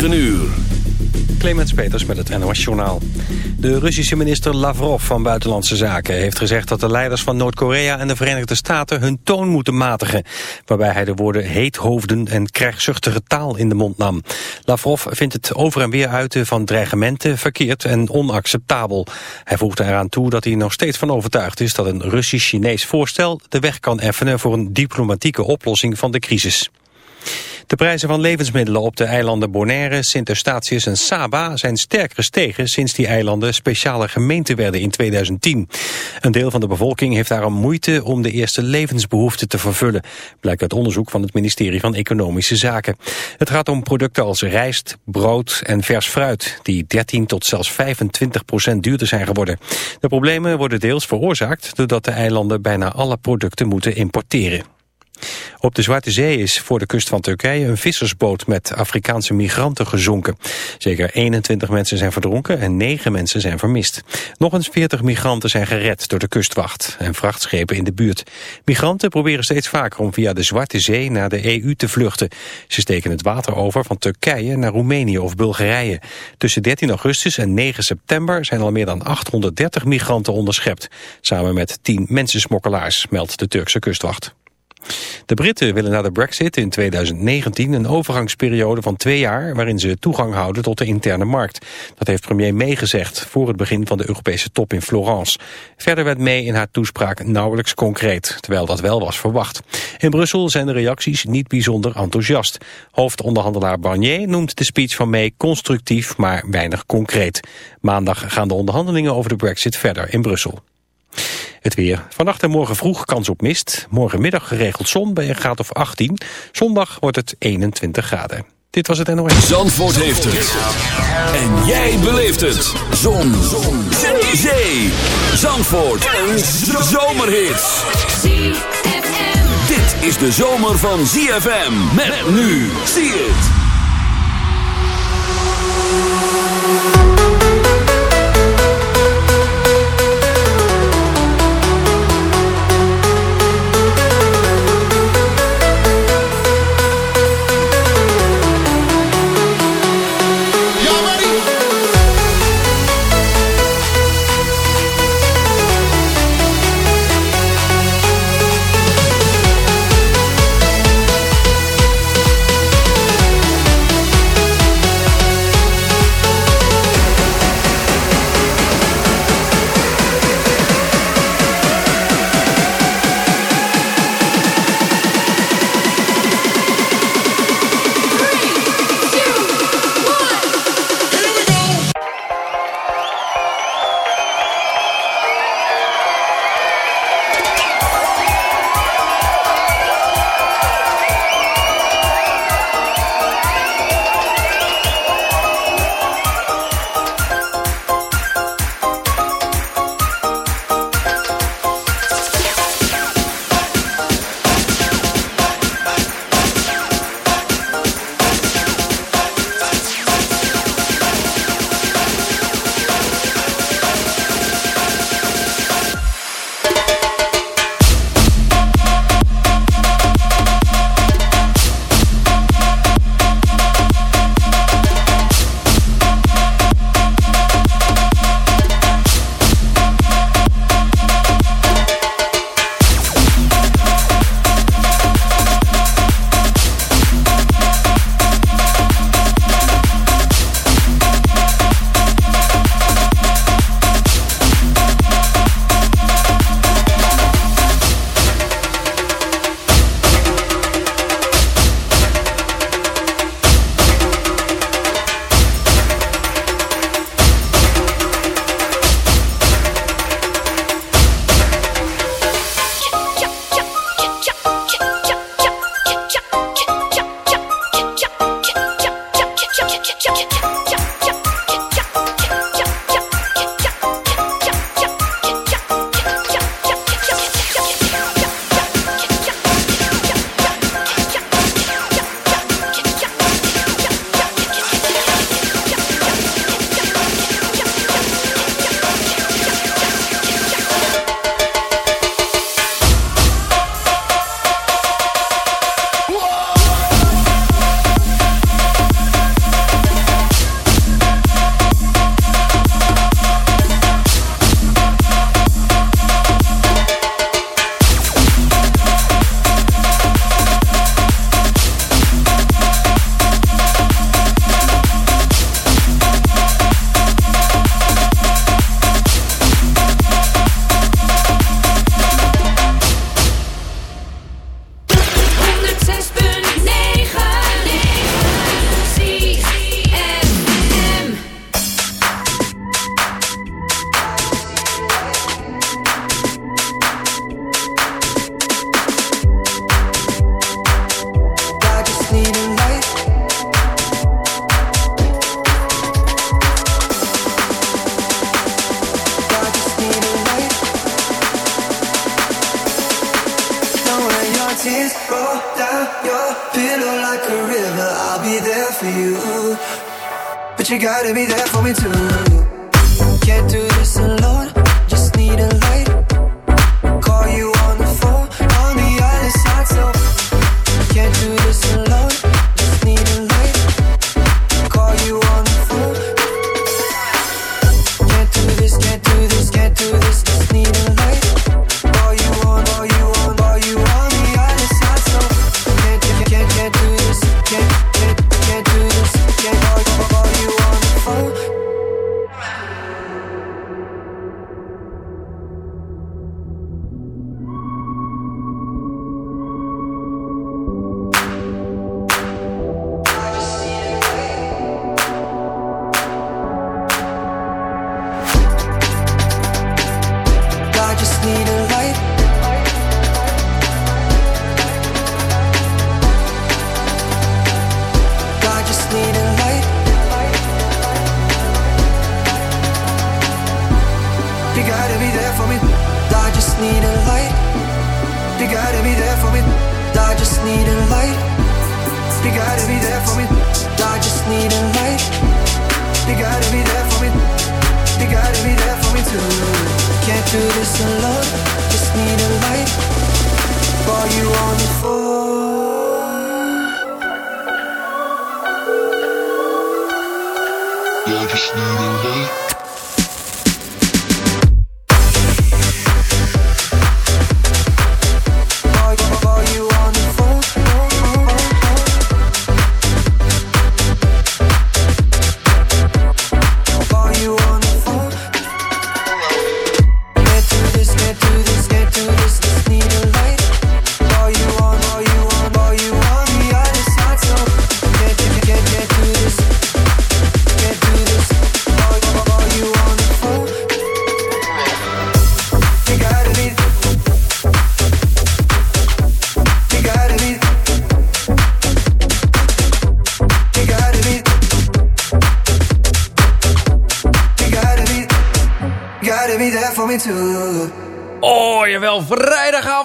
9 uur. Clemens Peters met het NOS Journaal. De Russische minister Lavrov van Buitenlandse Zaken heeft gezegd dat de leiders van Noord-Korea en de Verenigde Staten hun toon moeten matigen. Waarbij hij de woorden heethoofden en krijgszuchtige taal in de mond nam. Lavrov vindt het over en weer uiten van dreigementen verkeerd en onacceptabel. Hij voegde eraan toe dat hij nog steeds van overtuigd is dat een Russisch-Chinees voorstel de weg kan effenen voor een diplomatieke oplossing van de crisis. De prijzen van levensmiddelen op de eilanden Bonaire, Sint-Eustatius en Saba zijn sterk gestegen sinds die eilanden speciale gemeenten werden in 2010. Een deel van de bevolking heeft daarom moeite om de eerste levensbehoeften te vervullen, blijkt uit onderzoek van het ministerie van Economische Zaken. Het gaat om producten als rijst, brood en vers fruit, die 13 tot zelfs 25 procent duurder zijn geworden. De problemen worden deels veroorzaakt doordat de eilanden bijna alle producten moeten importeren. Op de Zwarte Zee is voor de kust van Turkije een vissersboot met Afrikaanse migranten gezonken. Zeker 21 mensen zijn verdronken en 9 mensen zijn vermist. Nog eens 40 migranten zijn gered door de kustwacht en vrachtschepen in de buurt. Migranten proberen steeds vaker om via de Zwarte Zee naar de EU te vluchten. Ze steken het water over van Turkije naar Roemenië of Bulgarije. Tussen 13 augustus en 9 september zijn al meer dan 830 migranten onderschept. Samen met 10 mensensmokkelaars, meldt de Turkse kustwacht. De Britten willen na de brexit in 2019 een overgangsperiode van twee jaar... waarin ze toegang houden tot de interne markt. Dat heeft premier May gezegd voor het begin van de Europese top in Florence. Verder werd May in haar toespraak nauwelijks concreet, terwijl dat wel was verwacht. In Brussel zijn de reacties niet bijzonder enthousiast. Hoofdonderhandelaar Barnier noemt de speech van May constructief, maar weinig concreet. Maandag gaan de onderhandelingen over de brexit verder in Brussel. Het weer. Vannacht en morgen vroeg kans op mist. Morgenmiddag geregeld zon bij een graad of 18. Zondag wordt het 21 graden. Dit was het NOS. Zandvoort heeft het. En jij beleeft het. Zon. zon. Zee. Zandvoort. Een zomerhit. Dit is de zomer van ZFM. Met nu. Zie het. You gotta be there for me too. I just need a light.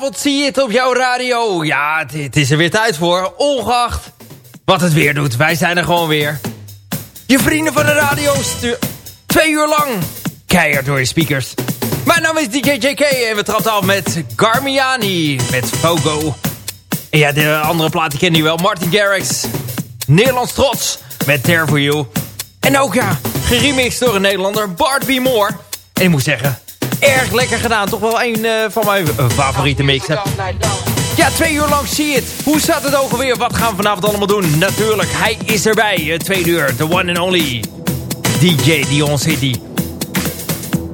Vrijdagavond zie je het op jouw radio. Ja, het, is er weer tijd voor, ongeacht wat het weer doet. Wij zijn er gewoon weer. Je vrienden van de radio stuur twee uur lang keihard door je speakers. Mijn naam is DJ JK en we trappen af met Garmiani, met Fogo. En ja, de andere plaat die ken je wel, Martin Garrix. Nederlands trots, met There For You. En ook ja, geremixed door een Nederlander, Bart B. Moore. En ik moet zeggen, erg lekker gedaan. Toch wel een eh, van mijn eh, favoriete mixen. Ja, twee uur lang zie je het. Hoe staat het ook alweer? Wat gaan we vanavond allemaal doen? Natuurlijk, hij is erbij. Het tweede uur, the one and only DJ Dion City.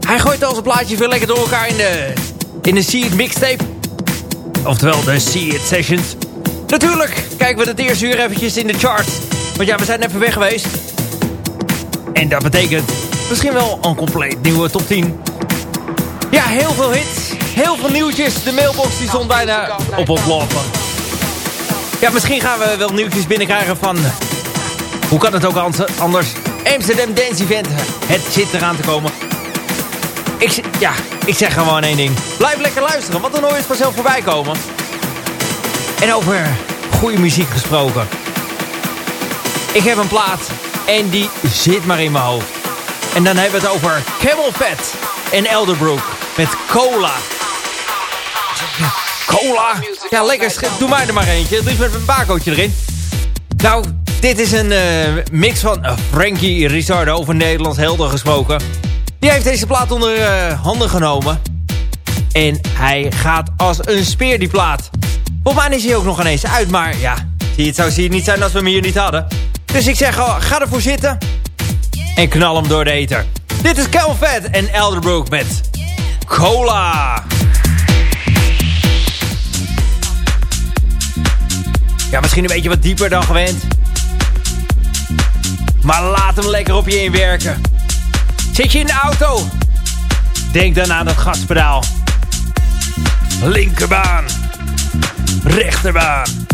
Hij gooit al zijn plaatjes weer lekker door elkaar in de, in de See It mixtape. Oftewel de See It sessions. Natuurlijk kijken we het eerste uur eventjes in de charts. Want ja, we zijn even weg geweest. En dat betekent misschien wel een compleet nieuwe top 10. Ja, heel veel hits, heel veel nieuwtjes. De mailbox die stond bijna op oplopen. Ja, misschien gaan we wel nieuwtjes binnenkrijgen van... Hoe kan het ook anders? Amsterdam Dance Event. Het zit eraan te komen. Ik, ja, ik zeg gewoon één ding. Blijf lekker luisteren, want dan hoor je het vanzelf voorbij komen. En over goede muziek gesproken. Ik heb een plaat en die zit maar in mijn hoofd. En dan hebben we het over Camel Fat en Elderbrook met Cola. Cola? Ja, lekker. Doe mij er maar eentje. Het liefst met een bakootje erin. Nou, dit is een eh, mix van eh, Frankie Rizzardo, over Nederlands helder gesproken. Die heeft deze plaat onder eh, handen genomen. En hij gaat als een speer, die plaat. Volgens mij is hij ook nog ineens uit, maar ja... Zie het zou je niet zijn als we hem hier niet hadden. Dus ik zeg, oh, ga ervoor zitten. En knal hem door de eter. Dit is Cal Fat en Elderbrook met Cola. Ja, misschien een beetje wat dieper dan gewend. Maar laat hem lekker op je inwerken. Zit je in de auto? Denk dan aan het gaspedaal. Linkerbaan. Rechterbaan.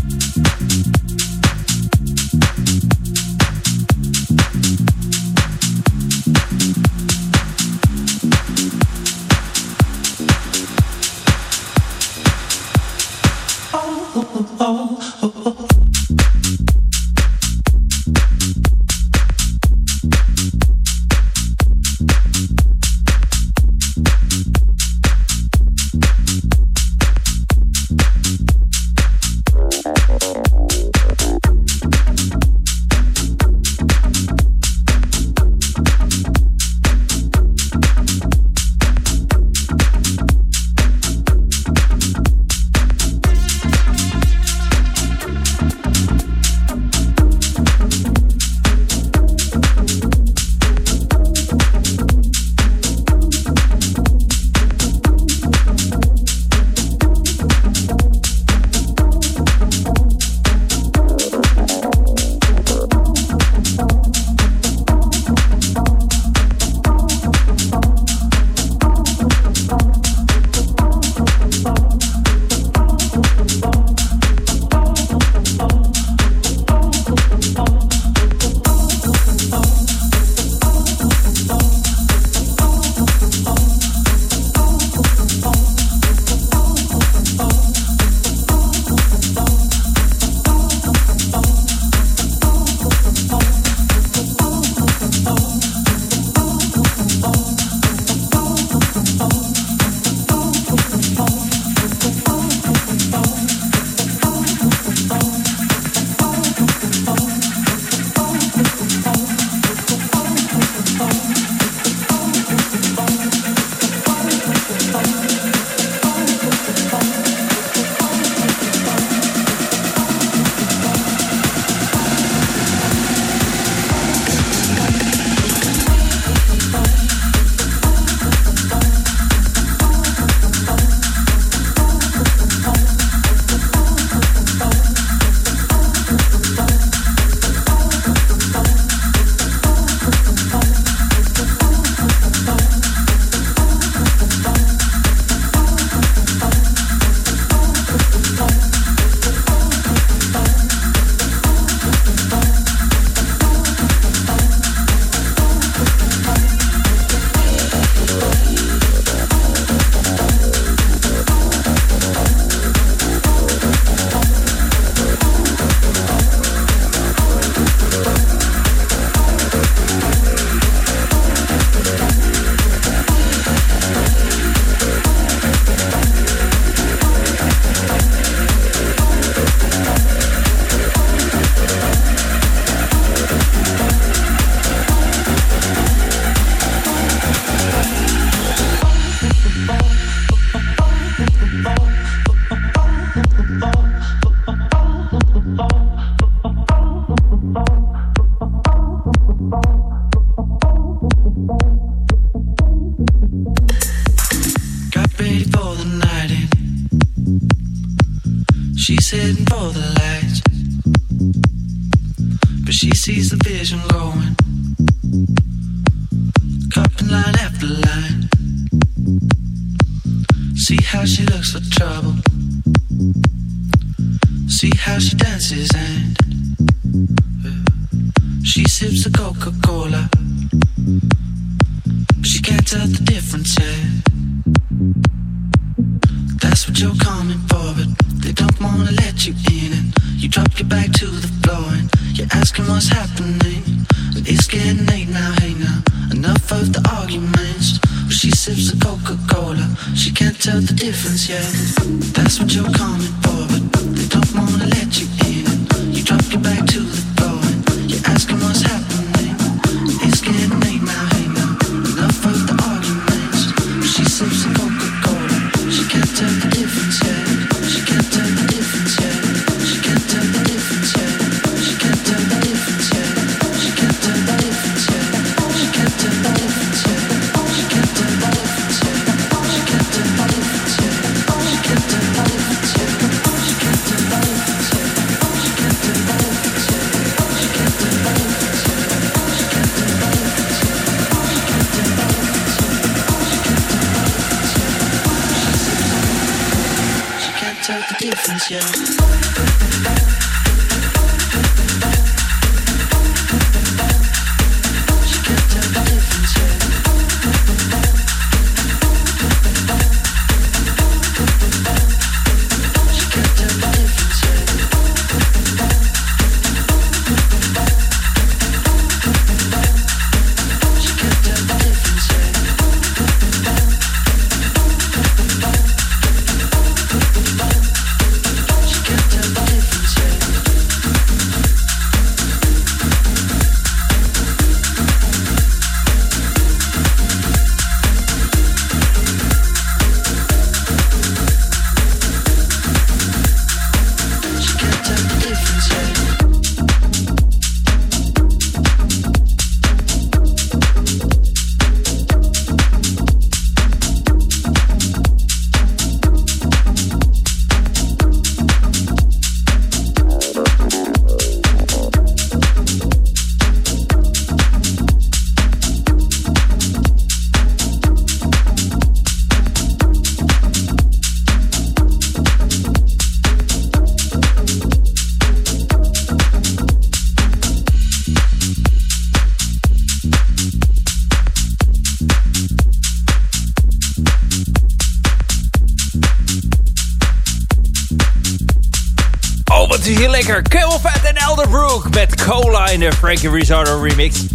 In de Frankie Rizzardo remix.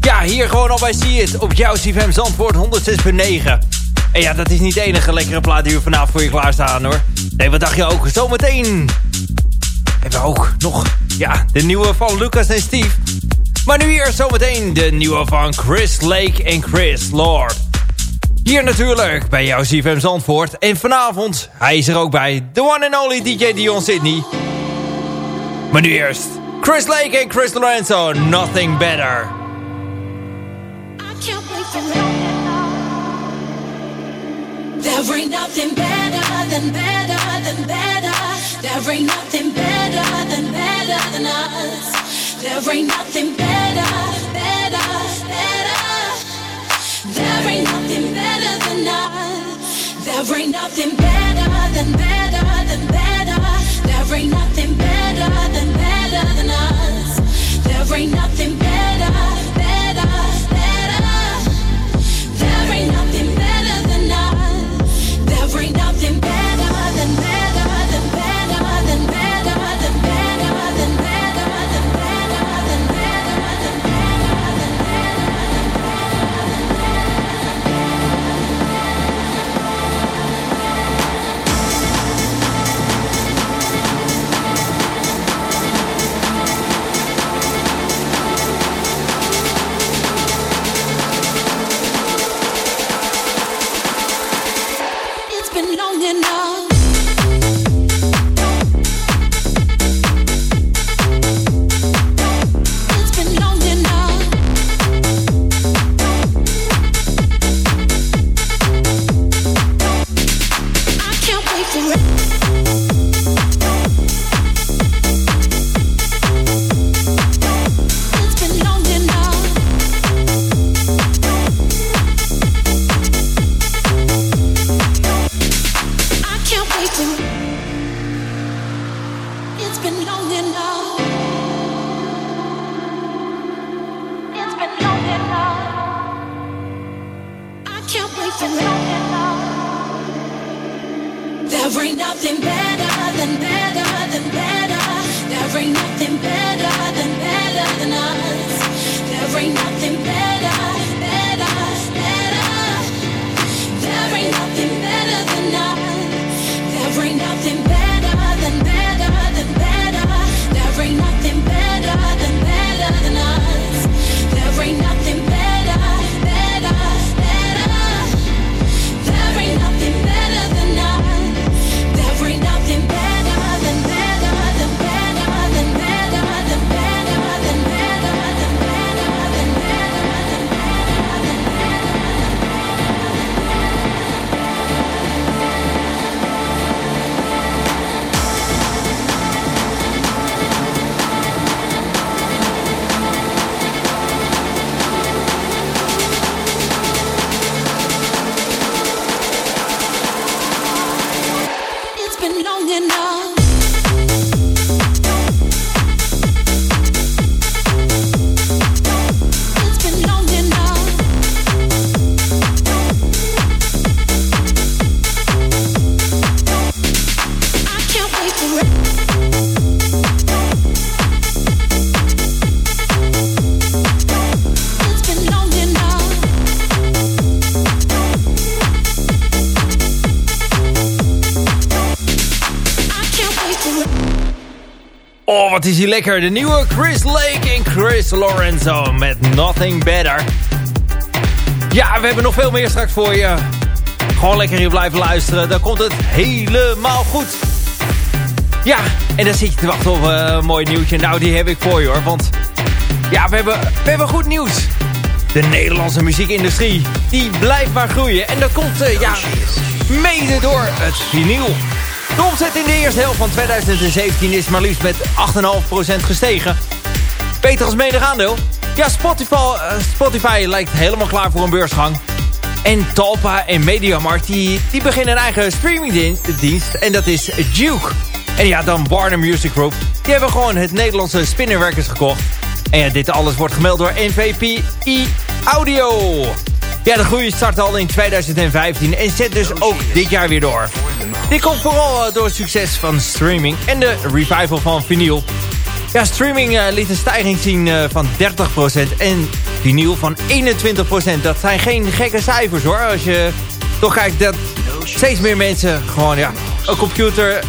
Ja, hier gewoon al bij See It op jouw CFM Zandvoort 106.9. En ja, dat is niet de enige lekkere plaat die we vanavond voor je klaarstaan hoor. Nee, wat dacht je ook? Zometeen hebben we ook nog ja, de nieuwe van Lucas en Steve. Maar nu hier zometeen de nieuwe van Chris Lake en Chris Lord. Hier natuurlijk bij jouw CFM Zandvoort. En vanavond, hij is er ook bij, de one and only DJ Dion Sydney. Maar nu eerst, Chris Lake and Chris Lorenzo, Nothing Better. There ain't nothing better than better than better. There ain't nothing better than better than us. There ain't nothing better, better, better. There ain't nothing better than us. There ain't nothing better than better than better. There ain't nothing better ain't nothing you know. Wat is hij lekker. De nieuwe Chris Lake en Chris Lorenzo met Nothing Better. Ja, we hebben nog veel meer straks voor je. Gewoon lekker hier blijven luisteren. Dan komt het helemaal goed. Ja, en dan zit je te wachten op eh, een mooi nieuwtje. Nou, die heb ik voor je hoor. Want ja, we hebben, we hebben goed nieuws. De Nederlandse muziekindustrie, die blijft maar groeien. En dat komt, eh, ja, mede door het vinyl. De omzet in de eerste helft van 2017 is maar liefst met 8,5% gestegen. Beter als menig aandeel. Ja, Spotify, eh, Spotify lijkt helemaal klaar voor een beursgang. En Talpa en Mediamarkt die, die beginnen een eigen streamingdienst. En dat is Duke. En ja, dan Warner Music Group. Die hebben gewoon het Nederlandse Spinnenwerkers gekocht. En ja, dit alles wordt gemeld door NVPI Audio. Ja, de groei start al in 2015 en zet dus ook dit jaar weer door. Dit komt vooral eh, door het succes van streaming en de revival van vinyl. Ja, streaming eh, liet een stijging zien eh, van 30% en vinyl van 21%. Dat zijn geen gekke cijfers hoor. Als je toch kijkt dat steeds meer mensen gewoon ja, een computer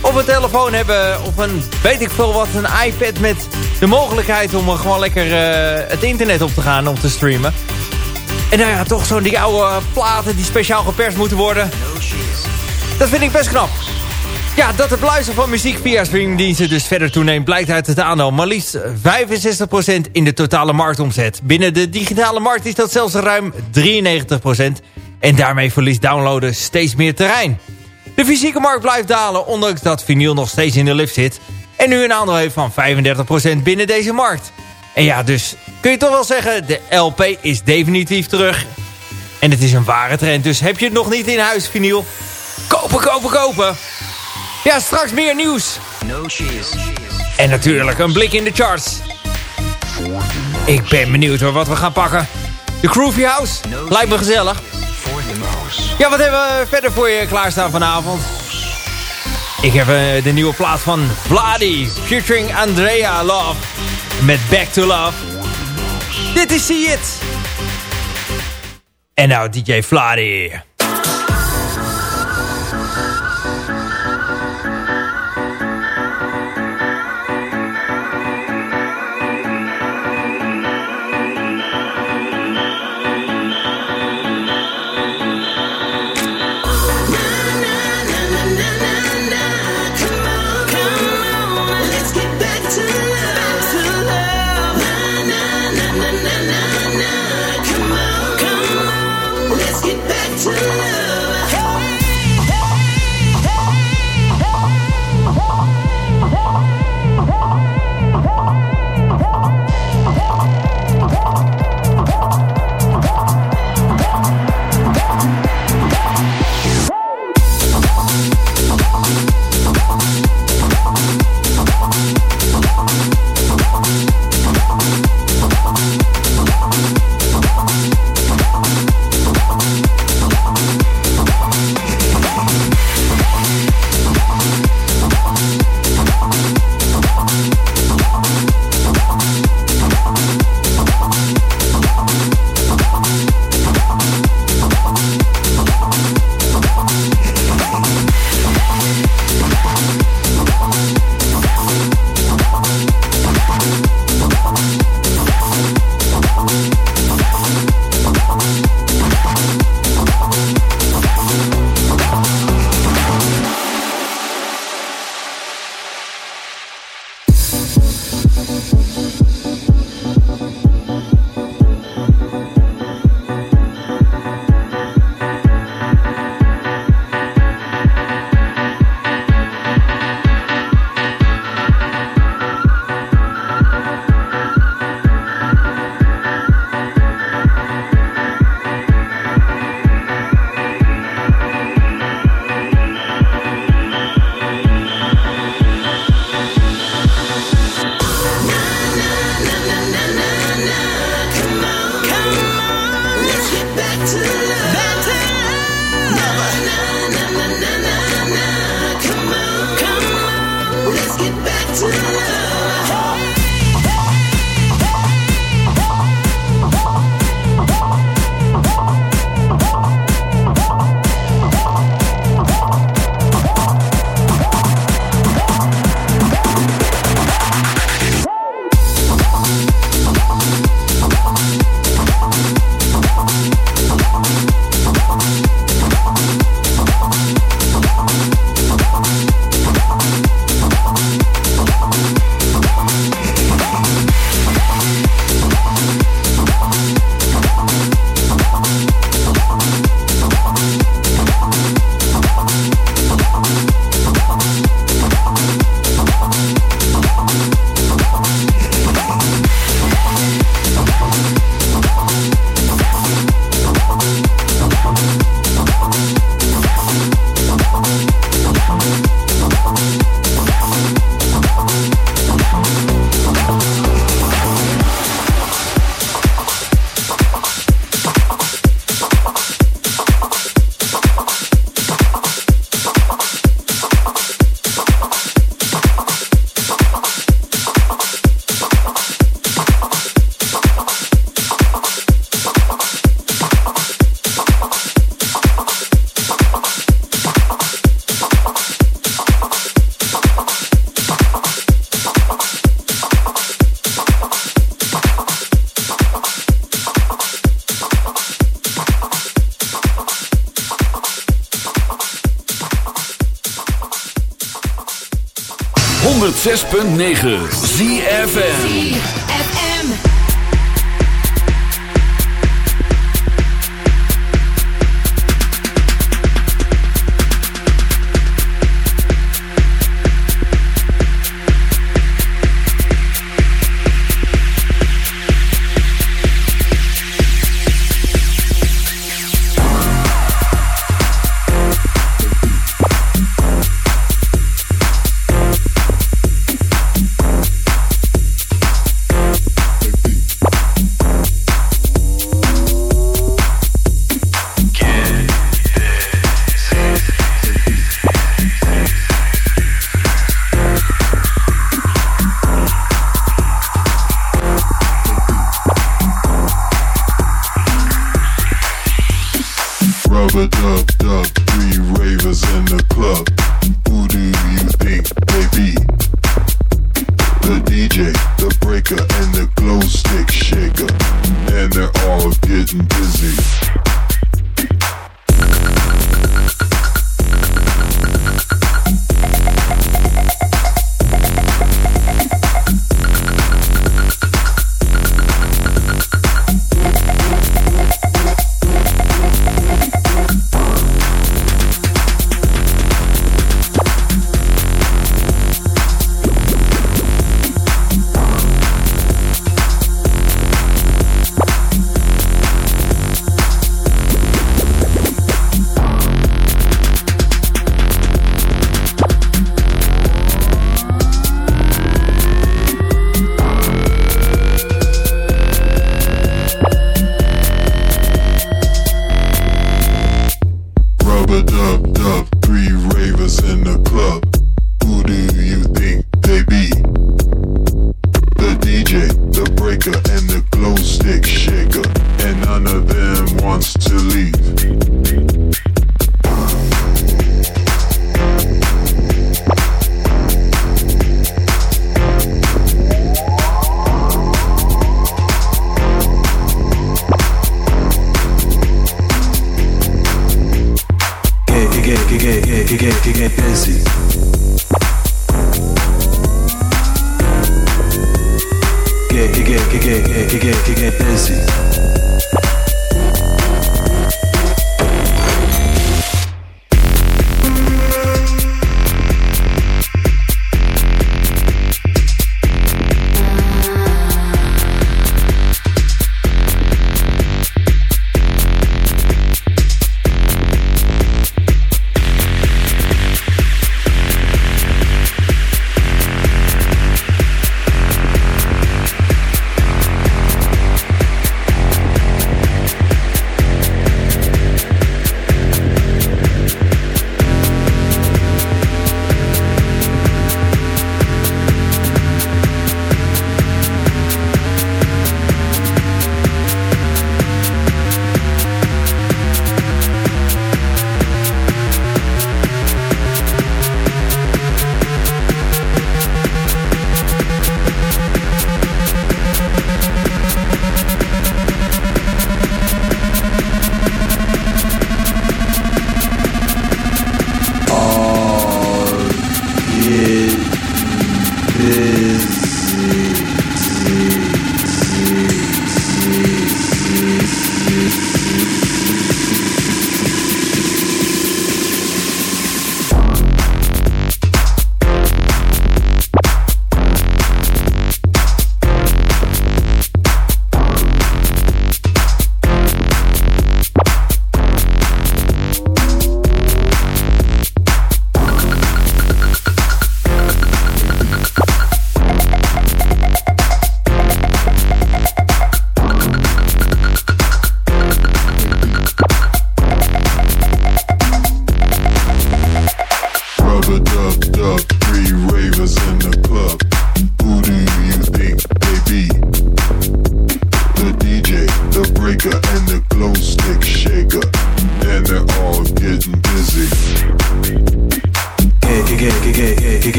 of een telefoon hebben... of een, weet ik veel wat, een iPad met de mogelijkheid om gewoon lekker het internet op te gaan om te streamen. En nou ja, toch zo'n die oude platen die speciaal geperst moeten worden. Dat vind ik best knap. Ja, dat het beluisteren van muziek via streamingdiensten dus verder toeneemt... blijkt uit het aandeel maar liefst 65% in de totale marktomzet. Binnen de digitale markt is dat zelfs ruim 93%. En daarmee verliest downloaden steeds meer terrein. De fysieke markt blijft dalen, ondanks dat vinyl nog steeds in de lift zit... en nu een aandeel heeft van 35% binnen deze markt. En ja, dus kun je toch wel zeggen, de LP is definitief terug. En het is een ware trend, dus heb je het nog niet in huis, vinyl? Kopen, kopen, kopen! Ja, straks meer nieuws. En natuurlijk een blik in de charts. Ik ben benieuwd hoor wat we gaan pakken. De Groovy House. Lijkt me gezellig. Ja, wat hebben we verder voor je klaarstaan vanavond? Ik heb eh, de nieuwe plaat van Vladi. Featuring Andrea Love. Met Back to Love. Dit is See It. En nou DJ Vladi. get, get, get, get, get, get, get, get busy. Get, get, get, get, get, get, get, get, get busy.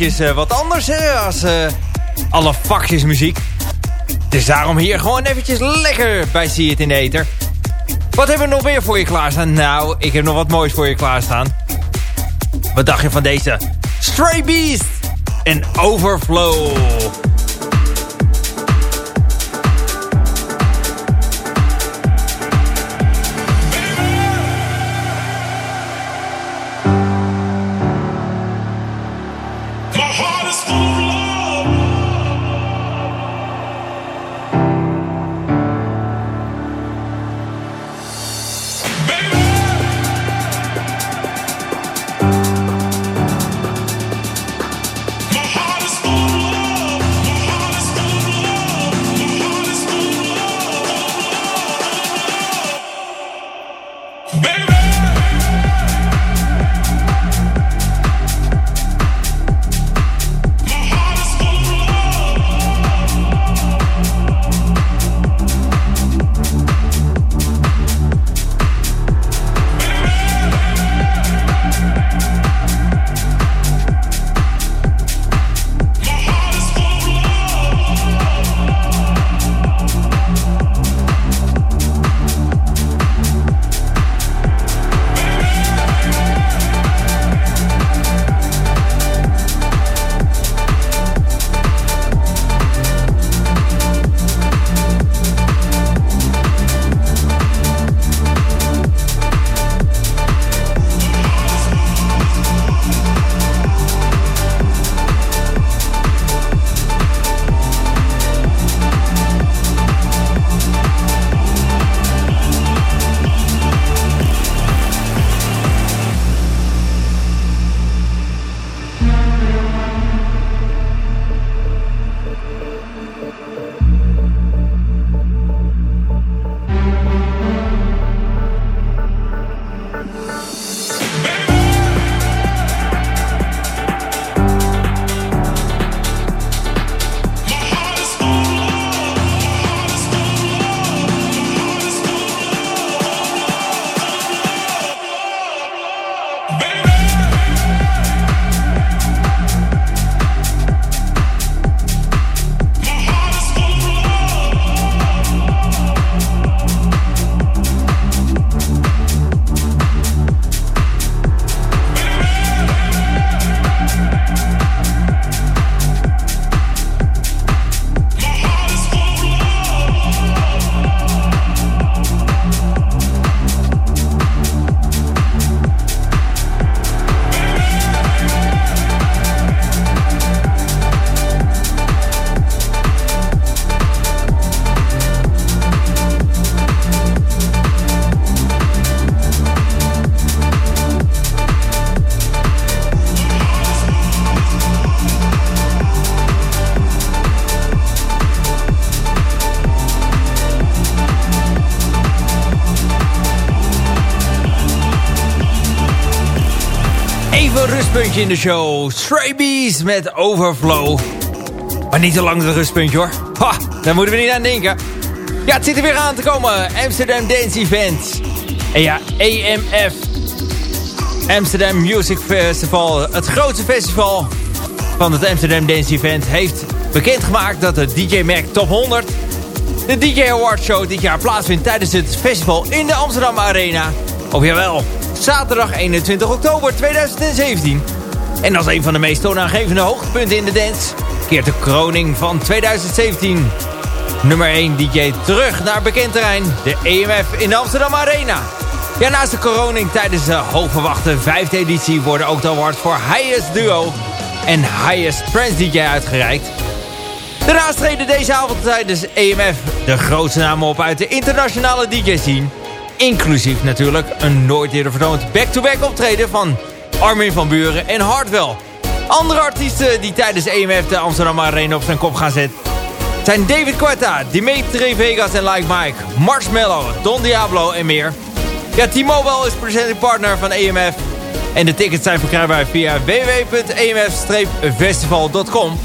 Eh, wat anders hè, als eh, alle vakjes muziek. Dus daarom hier gewoon eventjes lekker bij See It in de Ether. Wat hebben we nog meer voor je klaarstaan? Nou, ik heb nog wat moois voor je klaarstaan. Wat dacht je van deze? Stray Beast en Overflow. In de show. Stray Bees met Overflow. Maar niet te lang de rustpuntje hoor. Daar moeten we niet aan denken. Ja, het zit er weer aan te komen. Amsterdam Dance Event. En ja, AMF. Amsterdam Music Festival. Het grootste festival van het Amsterdam Dance Event heeft bekendgemaakt dat de DJ Mac Top 100... de DJ Award Show dit jaar plaatsvindt tijdens het festival in de Amsterdam Arena. Of jawel, zaterdag 21 oktober 2017. En als een van de meest toonaangevende hoogtepunten in de dance... keert de kroning van 2017 nummer 1 DJ terug naar bekend terrein, de EMF in de Amsterdam Arena. Ja, naast de kroning tijdens de hoogverwachte vijfde editie worden ook de awards voor Highest Duo en Highest Trance DJ uitgereikt. Daarnaast treden deze avond tijdens EMF de grootste namen op uit de internationale DJ-scene. Inclusief natuurlijk een nooit eerder vertoond back-to-back optreden van Armin van Buren en Hardwell. Andere artiesten die tijdens EMF de Amsterdam Arena op zijn kop gaan zetten zijn David Quetta, Dimitri Vegas en Like Mike, Marshmello, Don Diablo en meer. Ja, T-Mobile is presenting partner van EMF. En de tickets zijn verkrijgbaar via www.emf-festival.com.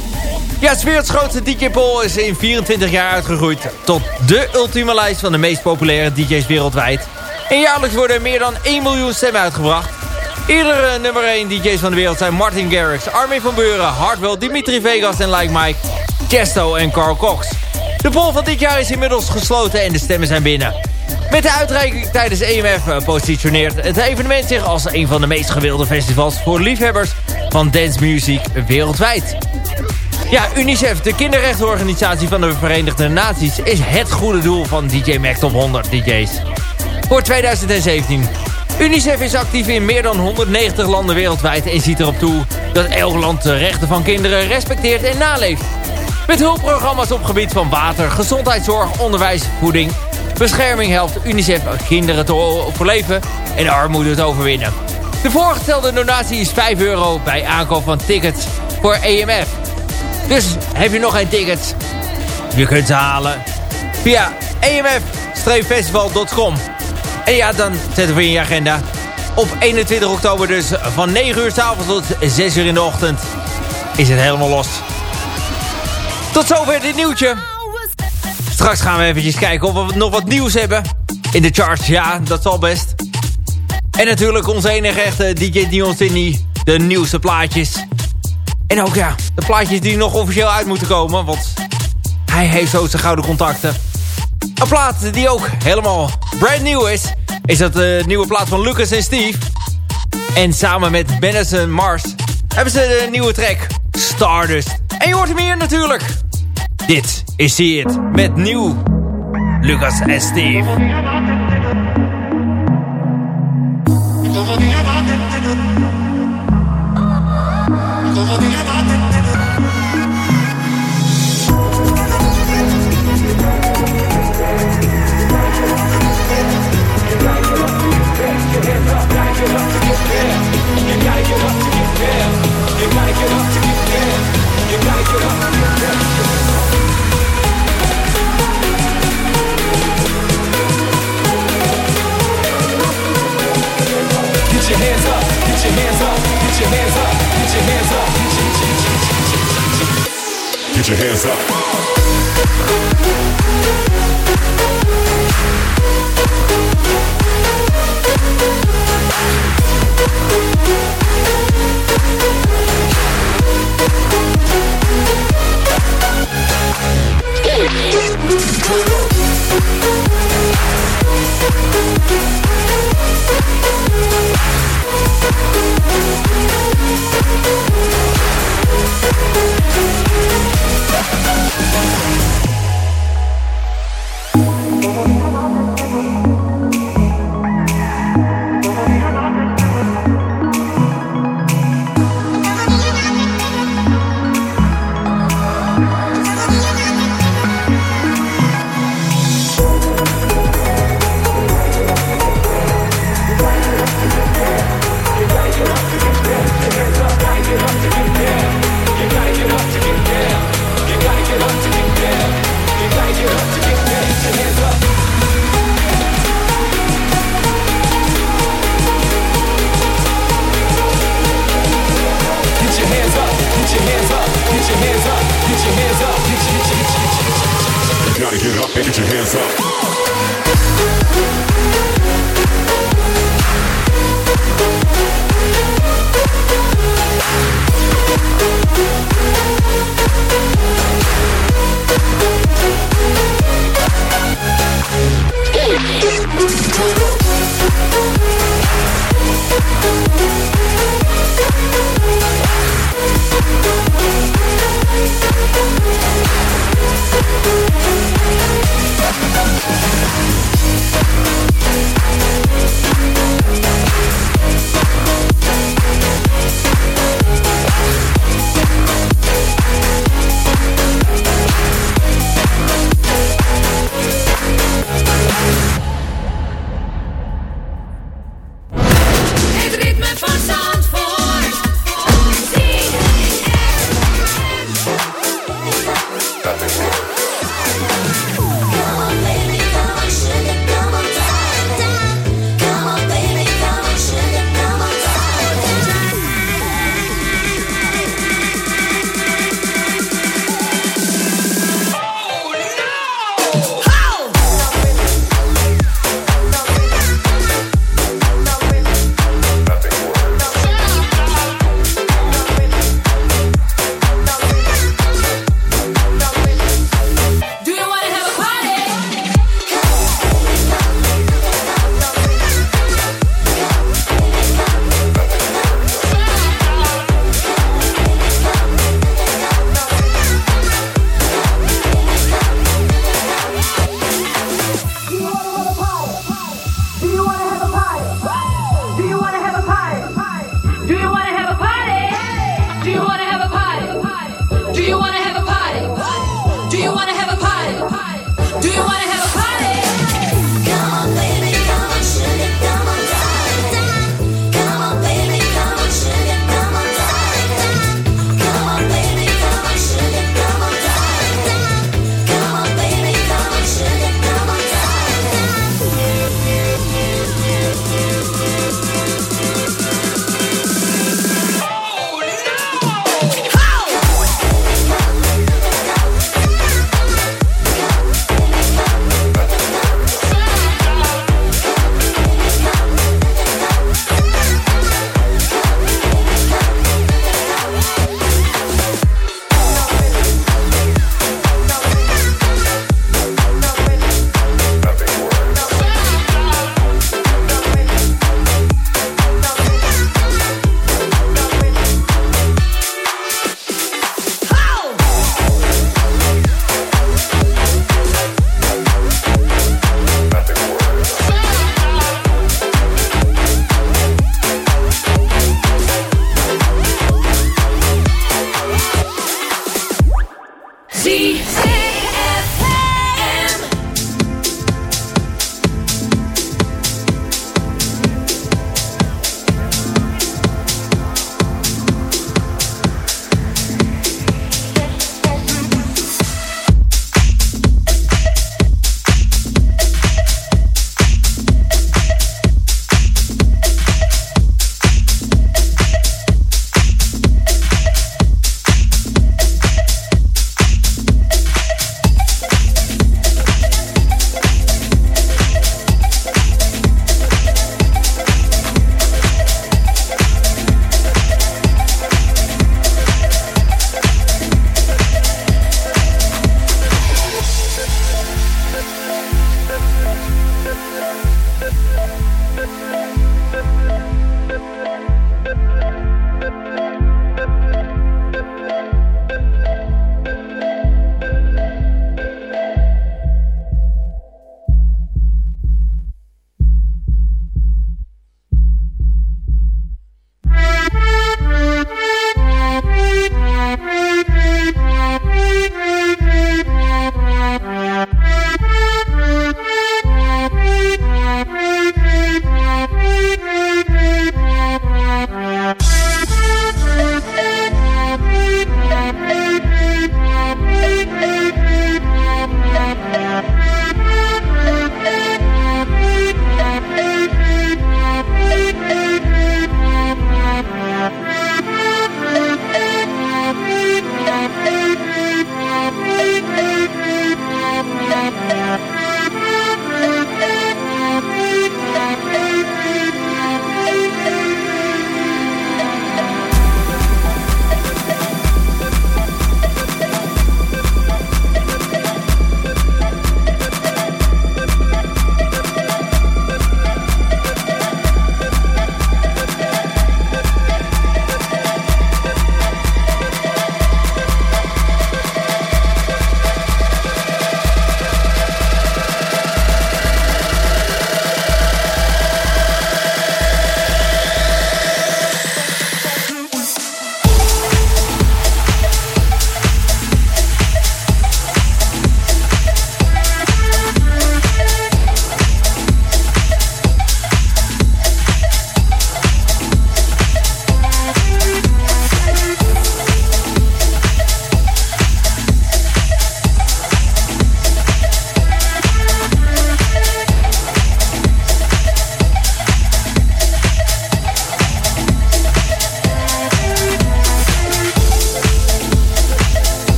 Ja, werelds grootste DJ-poll is in 24 jaar uitgegroeid tot de ultieme lijst van de meest populaire DJ's wereldwijd. En jaarlijks worden er meer dan 1 miljoen stemmen uitgebracht. Iedere nummer 1 DJ's van de wereld zijn Martin Garrix, Armin van Buren, Hardwell, Dimitri Vegas en Like Mike, Chesto en Carl Cox. De poll van dit jaar is inmiddels gesloten en de stemmen zijn binnen. Met de uitreiking tijdens EMF eh, positioneert het evenement zich als een van de meest gewilde festivals voor liefhebbers van dance music wereldwijd. Ja, UNICEF, de kinderrechtenorganisatie van de Verenigde Naties, is het goede doel van DJ Mac Top 100 DJ's. Voor 2017. UNICEF is actief in meer dan 190 landen wereldwijd en ziet erop toe dat elk land de rechten van kinderen respecteert en naleeft. Met hulpprogramma's op gebied van water, gezondheidszorg, onderwijs, voeding, bescherming helpt UNICEF kinderen te overleven en armoede te overwinnen. De voorgestelde donatie is 5 euro bij aankoop van tickets voor EMF. Dus heb je nog geen tickets? Je kunt ze halen via emf-festival.com. En ja, dan zetten we in je agenda. Op 21 oktober dus van 9 uur s avonds tot 6 uur in de ochtend is het helemaal los. Tot zover dit nieuwtje. Straks gaan we eventjes kijken of we nog wat nieuws hebben. In de charts, ja, dat zal best. En natuurlijk onze enige echte DJ Dion Sydney. De nieuwste plaatjes. En ook ja, de plaatjes die nog officieel uit moeten komen. Want hij heeft zo zijn gouden contacten. Een plaat die ook helemaal brand new is. Is dat de nieuwe plaat van Lucas en Steve. En samen met Benison Mars hebben ze de nieuwe track Stardust. En je hoort hem hier natuurlijk. Dit is It met nieuw Lucas en Steve. Up, get your hands up, get your hands up, get your hands up. Get your hands up. We'll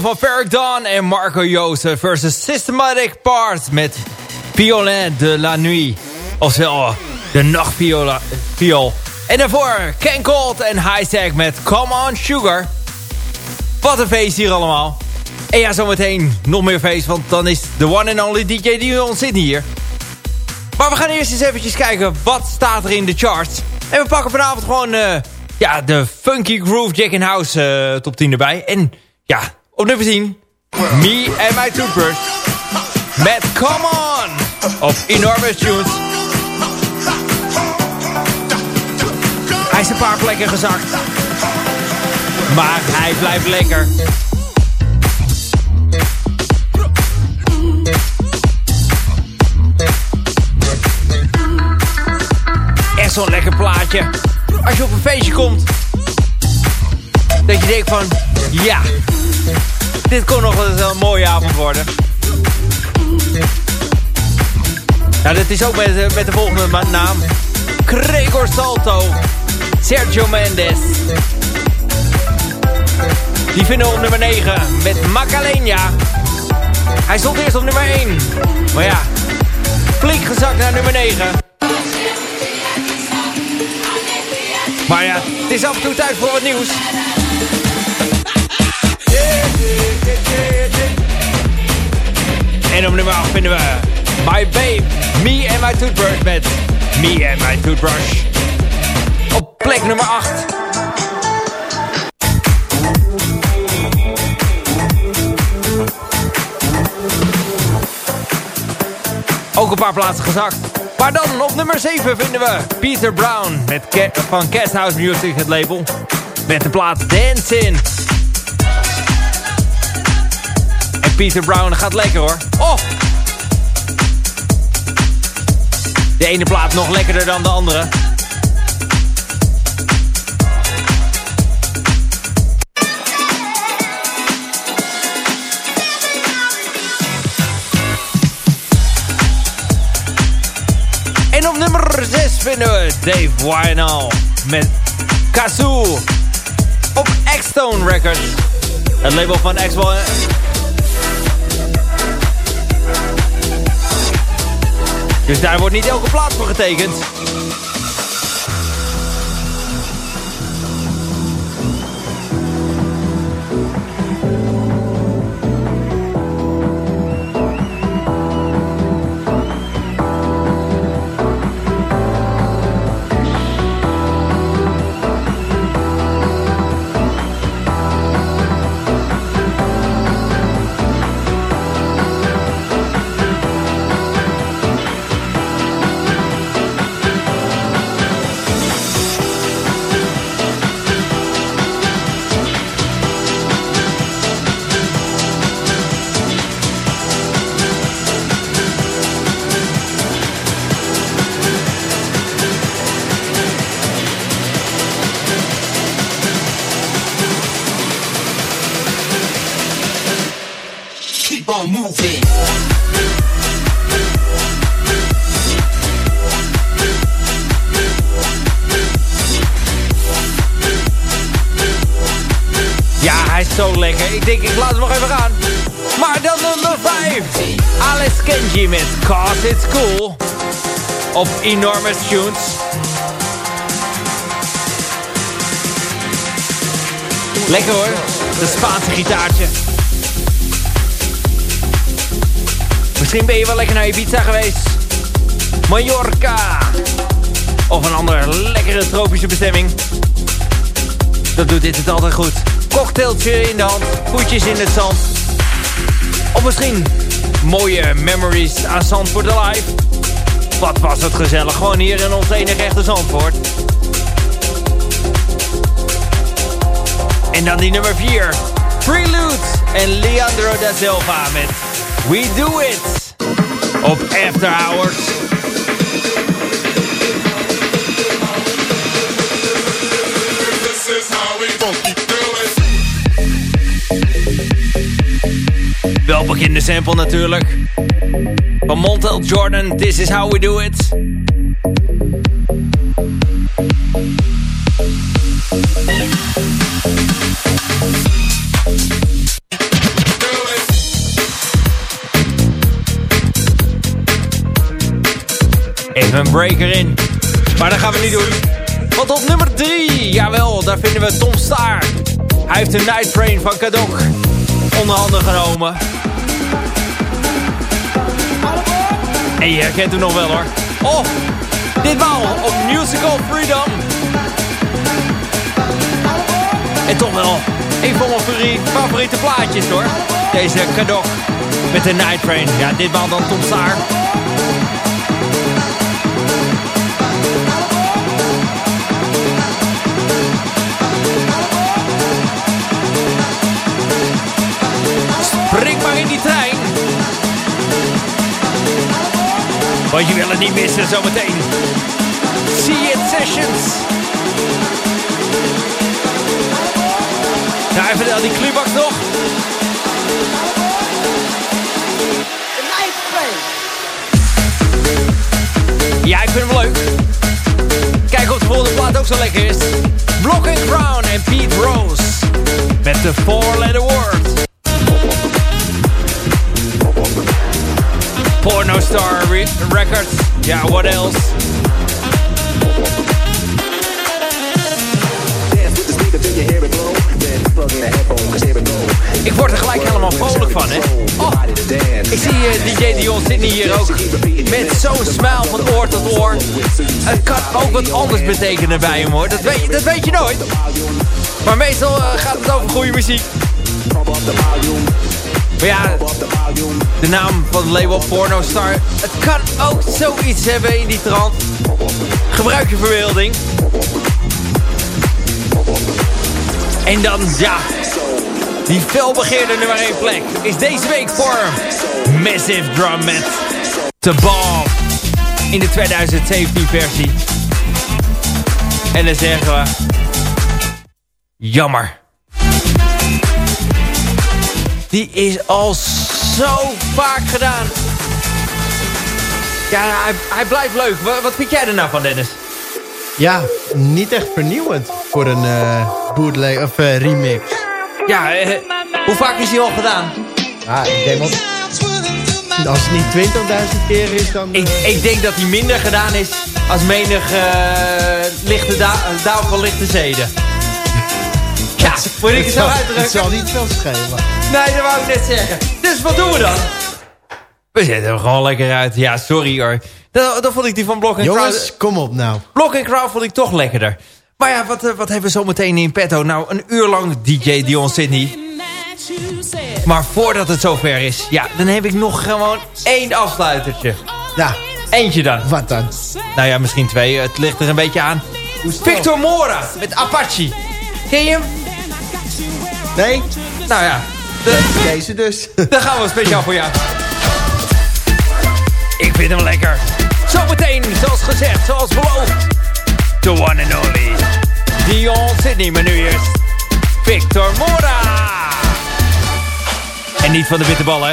van Ferric Dawn en Marco Joosten versus Systematic Parts met Violin de la Nuit. Oftewel, de nachtviool. En daarvoor Ken Cold en Hightech met Come On Sugar. Wat een feest hier allemaal. En ja, zometeen nog meer feest, want dan is de one and only DJ Dion zit hier. Maar we gaan eerst eens eventjes kijken wat staat er in de charts. En we pakken vanavond gewoon uh, ja, de Funky Groove Jack in House uh, top 10 erbij. En ja, op nummer 10, Me and My Toothbrush. Met Come On op Enormous Tunes. Hij is een paar plekken gezakt. Maar hij blijft lekker. Echt zo'n lekker plaatje. Als je op een feestje komt. Dat je denkt van... Ja. Dit kon nog wel eens een mooie avond worden. Nou, dit is ook met, met de volgende naam. Gregor Salto. Sergio Mendes. Die vinden we op nummer 9 met Macalena. Hij stond eerst op nummer 1. Maar ja, flink gezakt naar nummer 9. Maar ja, het is af en toe tijd voor wat nieuws. En op nummer 8 vinden we My Babe, Me and My Toothbrush met Me and My Toothbrush. Op plek nummer 8. Ook een paar plaatsen gezakt. Maar dan op nummer 7 vinden we Peter Brown met van Casthouse Music, het label. Met de plaat Dancing. Peter Brown gaat lekker hoor. Oh! De ene plaat nog lekkerder dan de andere. En op nummer 6 vinden we Dave Wineall met Kazoo op X-Stone Records. Het label van x Dus daar wordt niet elke plaats voor getekend. Kenji met Cause It's Cool. Op Enormous Tunes. Lekker hoor. De Spaanse gitaartje. Misschien ben je wel lekker naar Ibiza geweest. Mallorca. Of een andere lekkere tropische bestemming. Dat doet dit het altijd goed cocktailtje in de hand, voetjes in het zand. Of misschien mooie memories aan Zandvoort Alive. Wat was het gezellig, gewoon hier in ons enige echte Zandvoort. En dan die nummer 4, Prelude en Leandro da Silva met We Do It op After Hours. Wel bekende sample natuurlijk. Van Montel Jordan, This is how we do it. Even een breaker in. Maar dat gaan we niet doen. Want op nummer 3, jawel, daar vinden we Tom Staar. Hij heeft een Night Train van Kadok. onder handen genomen. En je herkent hem nog wel hoor. Oh, ditmaal op Musical Freedom. En toch wel een van mijn favoriete plaatjes hoor. Deze Kadok met de Night Train. Ja, ditmaal dan Tom Saar. Want je wil het niet missen zometeen. See it sessions. Nou, even al die klubaks nog. Ja, ik vind hem leuk. Kijk of de volgende plaat ook zo lekker is. Block and en Pete Rose. Met de Four Letter Word. Porno Star Re Records. Ja, what else? Ik word er gelijk helemaal vrolijk van, hè. Oh, ik zie uh, DJ Dion Sydney hier ook met zo'n smile van oor tot oor. Het kan ook wat anders betekenen bij hem, hoor. Dat weet, je- dat weet je nooit. Maar meestal eh, gaat het over goede muziek. Maar ja, de naam van het label Pornostar. Het kan ook zoiets hebben in die trant. Gebruik je verbeelding. En dan, ja, die felbegeerde nummer 1 plek is deze week voor Massive Drum met The Bomb. In de 2017 versie. En dan zeggen we... Jammer. Die is al zo vaak gedaan. Ja, hij, hij blijft leuk. Wat, wat vind jij er nou van, Dennis? Ja, niet echt vernieuwend voor een eh bootleg of eh, remix. Ja, eh, hoe vaak is hij al gedaan? Ja, ik denk wel... Als het niet 20.000 keer is, dan... Ik, ik denk dat hij minder gedaan is als menig lichte da dauw van lichte zeden. Ja, moet ik het zo het zal niet veel schelen. Nee, dat wou ik net zeggen. Dus wat doen we dan? We zetten hem gewoon lekker uit. Ja, sorry hoor. Dat, dat vond ik die van Block Crowd... Jongens, kom op nou. Block Crowd vond ik toch lekkerder. Maar ja, wat, eh, wat hebben we zo meteen in petto? Nou, een uur lang DJ Dion Sydney. Maar voordat het zover is, ja, dan heb ik nog gewoon één afsluitertje. Ja, Eentje dan. wat dan? Nou ja, misschien twee. Het ligt er een beetje aan. Victor Mora met Apache. Ken je hem? Nee? Nou ja, de- Deze dus. dan gaan we speciaal voor jou. Ik vind hem lekker. Zometeen, zoals gezegd, zoals beloofd. The one and only. Dion Sydney, maar nu eerst Victor Mora. En niet van de witte bal, hè?